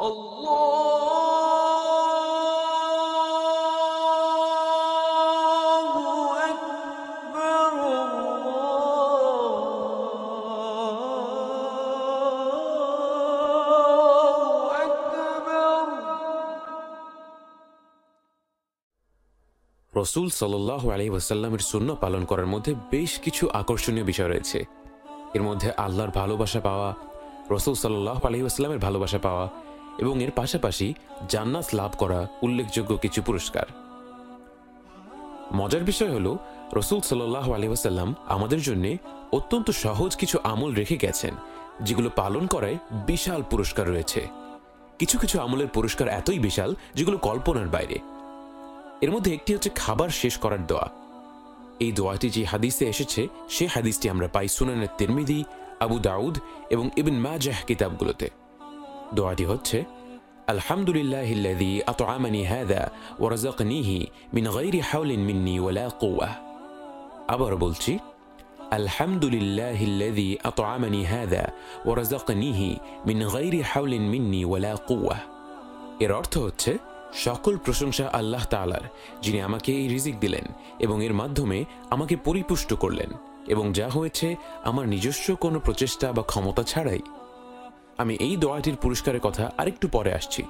রসুল সাল্লাহ আলী ওয়াসাল্লামের শূন্য পালন করার মধ্যে বেশ কিছু আকর্ষণীয় বিষয় রয়েছে। এর মধ্যে আল্লাহর ভালোবাসা পাওয়া, রসুল সাল্লাহ আলী ওয়াসাল্লামের ভালোবাসা পাওয়া এবং এর পাশাপাশি জান্নাত লাভ করা উল্লেখযোগ্য কিছু পুরস্কার। মজার বিষয় হলো, রসুল সাল্লাহ আলী ওয়াসাল্লাম আমাদের জন্য অত্যন্ত সহজ কিছু আমল রেখে গেছেন, যেগুলো পালন করায় বিশাল পুরস্কার রয়েছে। কিছু কিছু আমলের পুরস্কার এতই বিশাল, যেগুলো কল্পনার বাইরে। এর মধ্যে একটি হচ্ছে খাবার শেষ করার দোয়া। এই দোয়াটি যে হাদিসে এসেছে, সে হাদিসটি আমরা পাই সুনানের তিরমিদি, আবু দাউদ এবং ইবিন মাজাহ কিতাবগুলোতে। দোয়াটি হচ্ছে আলহামদুলিল্লাহিল্লাযী মিন মিন্নি আবার বলছি আলহামদুলিল্লাহিল্লাযী মিন মিন্নি এর অর্থ হচ্ছে, সকল প্রশংসা আল্লাহ তালার যিনি আমাকে এই রিজিক দিলেন এবং এর মাধ্যমে আমাকে পরিপুষ্ট করলেন এবং যা হয়েছে আমার নিজস্ব কোনো প্রচেষ্টা বা ক্ষমতা ছাড়াই আমি এই দোয়াটির পুরস্কারের কথা আরেকটু পরে আসছি।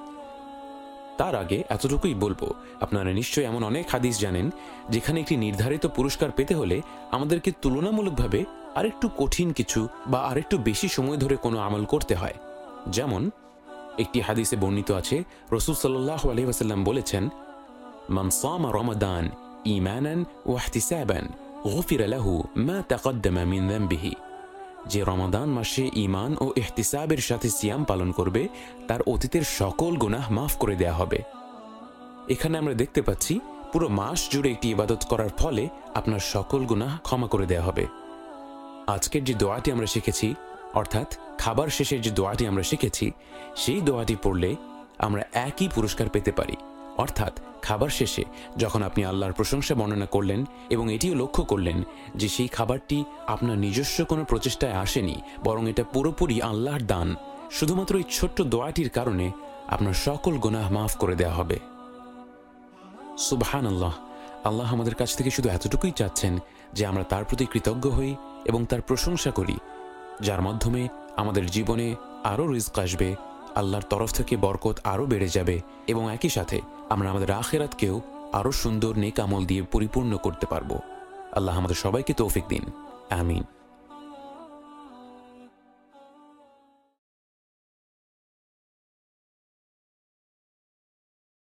তার আগে এতটুকুই বলব, আপনারা নিশ্চয়ই এমন অনেক হাদিস জানেন, যেখানে একটি নির্ধারিত পুরস্কার পেতে হলে আমাদেরকে তুলনামূলকভাবে আরেকটু কঠিন কিছু বা আরেকটু বেশি সময় ধরে কোনো আমল করতে হয়। যেমন, একটি হাদিসে বর্ণিত আছে, রসুল সাল্লাহ আলহিহাসাল্লাম বলেছেন, মান সামা রমাদান ইমানান ওয়াহতিসাবান গফির লাহু মা তাকদ্দামা মিন যামবিহি যে রমাদান মাসে ইমান ও ইহতিসাবের সাথে সিয়াম পালন করবে, তার অতীতের সকল গুনাহ মাফ করে দেয়া হবে। এখানে আমরা দেখতে পাচ্ছি, পুরো মাস জুড়ে একটি ইবাদত করার ফলে আপনার সকল গুনাহ ক্ষমা করে দেয়া হবে। আজকের যে দোয়াটি আমরা শিখেছি, অর্থাৎ খাবার শেষের যে দোয়াটি আমরা শিখেছি, সেই দোয়াটি পড়লে আমরা একই পুরস্কার পেতে পারি। অর্থাৎ খাবার শেষে যখন আপনি আল্লাহর প্রশংসা বর্ণনা করলেন এবং এটিও লক্ষ্য করলেন যে সেই খাবারটি আপনার নিজস্ব কোনো প্রচেষ্টায় আসেনি, বরং এটা পুরোপুরি আল্লাহর দান। শুধুমাত্র এই ছোট্ট দোয়াটির কারণে আপনার সকল গুনাহ মাফ করে দেওয়া হবে। সুবহান আল্লাহ আল্লাহ আমাদের কাছ থেকে শুধু এতটুকুই চাচ্ছেন যে আমরা তার প্রতি কৃতজ্ঞ হই এবং তার প্রশংসা করি, যার মাধ্যমে আমাদের জীবনে আরও রিস্ক আসবে আল্লাহর তরফ থেকে বরকত আরও বেড়ে যাবে এবং একই সাথে আমরা আমাদের আখেরাতকেও আরও সুন্দর নেক আমল দিয়ে পরিপূর্ণ করতে পারব। আল্লাহ আমাদের সবাইকে তৌফিক দিন। আমিন।